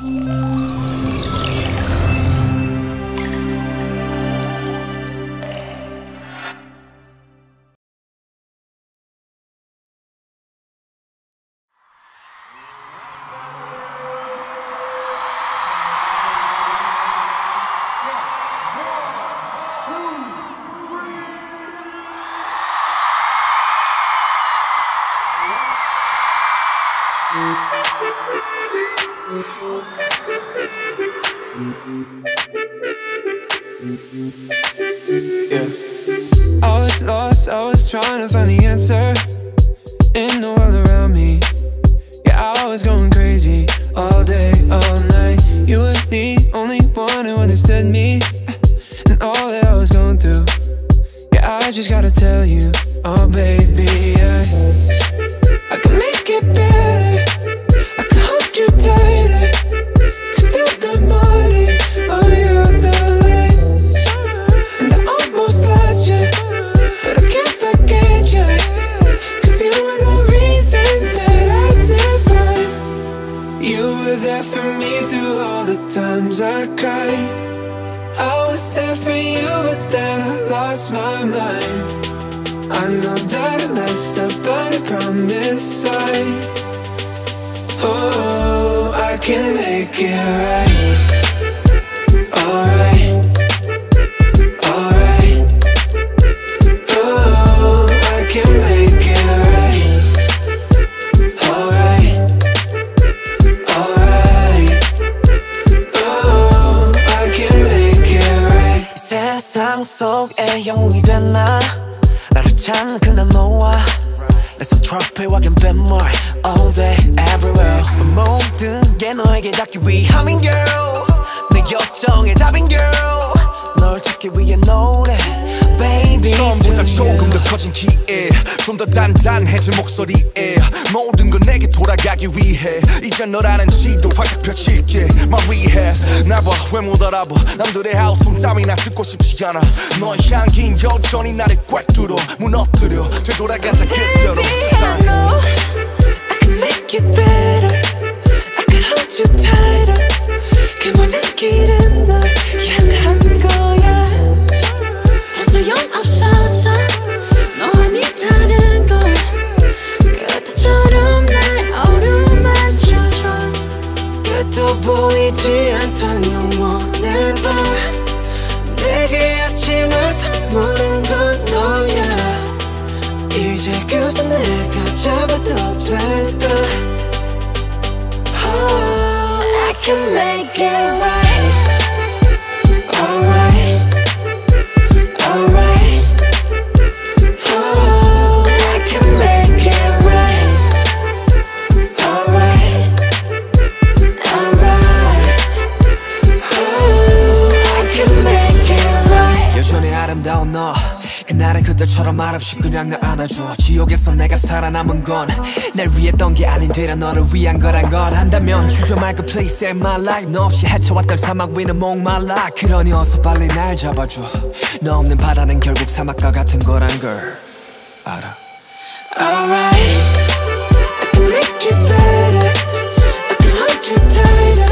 Thank mm -hmm. you. Yeah. I was lost, I was trying to find the answer in the world around me. Yeah, I was going crazy all day, all night. You were the only one who understood me and all that I was going through. Yeah, I just gotta tell you, oh baby, there for me through all the times I cried. I was there for you, but then I lost my mind. I know that I messed up, but I promise I. Oh, I can make it right. 세상 속에 영웅이 됐나 나를 찾는 그날 너와 내손 트로피와 갬뱀물 All day everywhere 모든 게 너에게 닿기 위함인 girl 내 요청의 답인 girl 널 찾기 위해 노래 baby 처음보다 조금 더 커진 기에 좀 더 단단해진 목소리에 모든 건 내게 돌아가기 위해 이제 너라는 지도 활짝 펼칠게 마위해 나봐 왜 못 알아봐? 남들의 하우스 땀이나 듣고 싶지 않아. 너의 향긴 여전히 나를 꽉 뚫어. 무너뜨려 되돌아가자 그대로 그날은 그때처럼 말없이 그냥 날 안아줘. 지옥에서 내가 살아남은 건 날 위했던 게 아닌 되려 너를 위한 거란 걸 한다면 주저 말고 please save my life. 너 없이 헤쳐왔던 사막 위는 목말라. 그러니 어서 빨리 날 잡아줘. 너 없는 바다는 결국 사막과 같은 거란 걸. 알아? Alright. I can make it better. I can hold you tight